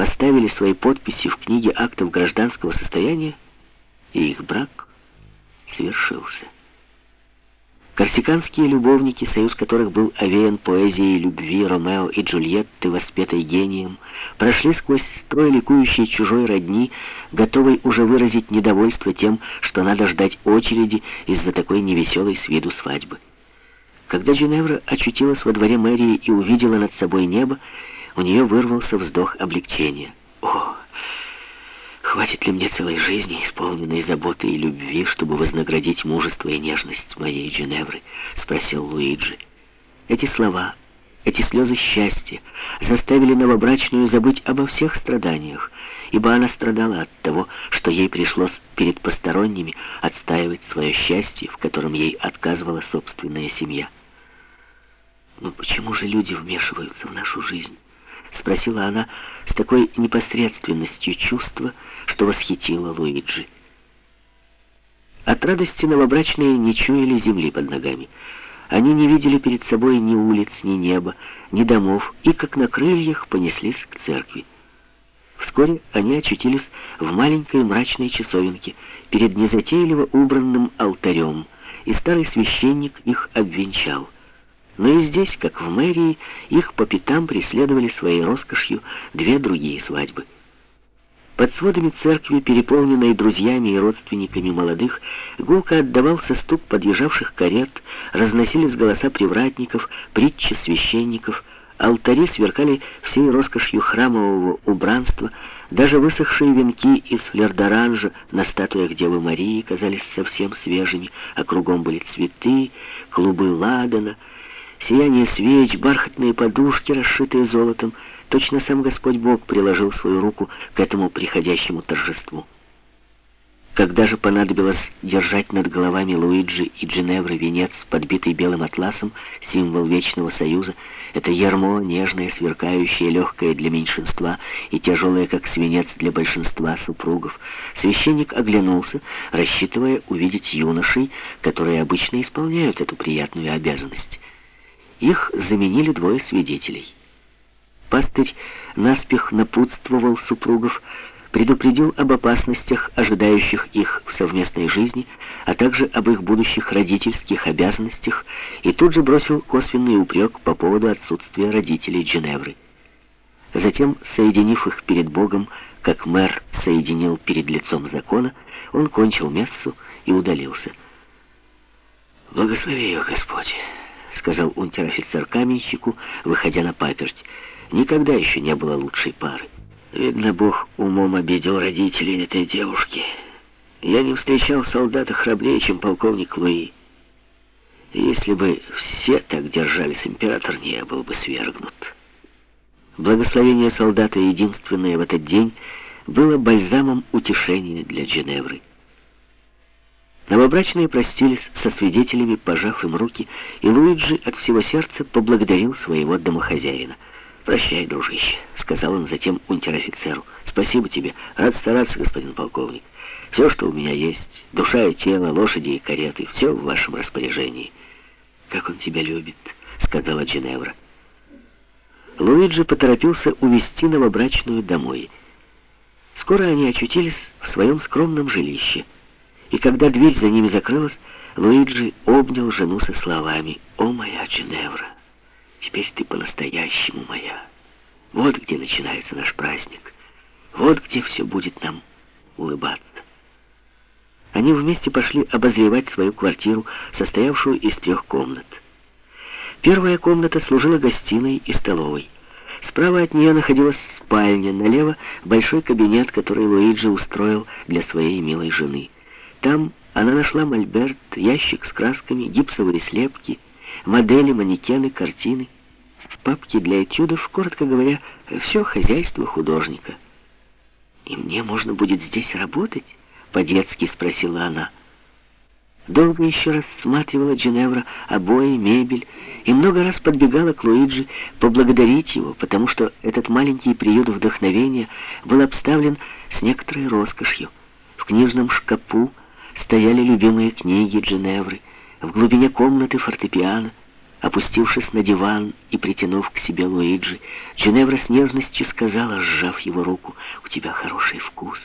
поставили свои подписи в книге актов гражданского состояния, и их брак свершился. Корсиканские любовники, союз которых был овеян поэзией любви Ромео и Джульетты, воспетой гением, прошли сквозь строй ликующей чужой родни, готовой уже выразить недовольство тем, что надо ждать очереди из-за такой невеселой с виду свадьбы. Когда Джиневра очутилась во дворе мэрии и увидела над собой небо, у нее вырвался вздох облегчения. «О, Хватит ли мне целой жизни, исполненной заботы и любви, чтобы вознаградить мужество и нежность моей Дженевры?» — спросил Луиджи. Эти слова, эти слезы счастья заставили новобрачную забыть обо всех страданиях, ибо она страдала от того, что ей пришлось перед посторонними отстаивать свое счастье, в котором ей отказывала собственная семья. Но почему же люди вмешиваются в нашу жизнь? — спросила она с такой непосредственностью чувства, что восхитила Луиджи. От радости новобрачные не чуяли земли под ногами. Они не видели перед собой ни улиц, ни неба, ни домов, и, как на крыльях, понеслись к церкви. Вскоре они очутились в маленькой мрачной часовенке перед незатейливо убранным алтарем, и старый священник их обвенчал — но и здесь, как в мэрии, их по пятам преследовали своей роскошью две другие свадьбы. Под сводами церкви, переполненной друзьями и родственниками молодых, гулко отдавался стук подъезжавших карет, разносились голоса привратников, притчи священников, алтари сверкали всей роскошью храмового убранства, даже высохшие венки из флердоранжа на статуях Девы Марии казались совсем свежими, а кругом были цветы, клубы ладана — Сияние свеч, бархатные подушки, расшитые золотом. Точно сам Господь Бог приложил свою руку к этому приходящему торжеству. Когда же понадобилось держать над головами Луиджи и Джиневры венец, подбитый белым атласом, символ Вечного Союза, это ярмо, нежное, сверкающее, легкое для меньшинства и тяжелое, как свинец для большинства супругов, священник оглянулся, рассчитывая увидеть юношей, которые обычно исполняют эту приятную обязанность. Их заменили двое свидетелей. Пастырь наспех напутствовал супругов, предупредил об опасностях, ожидающих их в совместной жизни, а также об их будущих родительских обязанностях, и тут же бросил косвенный упрек по поводу отсутствия родителей Дженевры. Затем, соединив их перед Богом, как мэр соединил перед лицом закона, он кончил мессу и удалился. «Благослови ее, Господь!» — сказал унтер-офицер каменщику, выходя на паперть. «Никогда еще не было лучшей пары. Видно, Бог умом обидел родителей этой девушки. Я не встречал солдата храбрее, чем полковник Луи. Если бы все так держались, император не был бы свергнут». Благословение солдата, единственное в этот день, было бальзамом утешения для Дженевры. Новобрачные простились со свидетелями, пожав им руки, и Луиджи от всего сердца поблагодарил своего домохозяина. «Прощай, дружище», — сказал он затем унтер-офицеру. «Спасибо тебе. Рад стараться, господин полковник. Все, что у меня есть, душа и тело, лошади и кареты, все в вашем распоряжении». «Как он тебя любит», — сказала Джиневра. Луиджи поторопился увести новобрачную домой. Скоро они очутились в своем скромном жилище — и когда дверь за ними закрылась, Луиджи обнял жену со словами «О, моя Джиневра, теперь ты по-настоящему моя. Вот где начинается наш праздник. Вот где все будет нам улыбаться». Они вместе пошли обозревать свою квартиру, состоявшую из трех комнат. Первая комната служила гостиной и столовой. Справа от нее находилась спальня, налево большой кабинет, который Луиджи устроил для своей милой жены. Там она нашла мольберт, ящик с красками, гипсовые слепки, модели, манекены, картины. В папке для этюдов, коротко говоря, все хозяйство художника. «И мне можно будет здесь работать?» — по-детски спросила она. Долго еще рассматривала Джиневра обои, мебель, и много раз подбегала к Луиджи поблагодарить его, потому что этот маленький приют вдохновения был обставлен с некоторой роскошью. В книжном шкапу стояли любимые книги Дженевры, в глубине комнаты фортепиано, Опустившись на диван и притянув к себе Луиджи, Джиневра с нежностью сказала, сжав его руку, «У тебя хороший вкус».